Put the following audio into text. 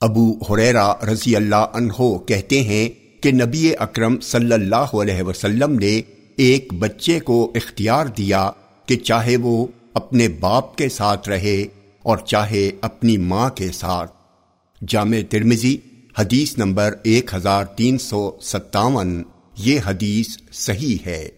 ابو حریرا رضی اللہ عنہ کہتے ہیں کہ نبی اکرم صلی اللہ علیہ وسلم نے ایک بچے کو اختیار دیا کہ چاہے وہ اپنے باپ کے ساتھ رہے اور چاہے اپنی ماں کے ساتھ۔ جامع ترمزی حدیث نمبر ایک ہزار تین سو ستاون، یہ حدیث صحیح ہے۔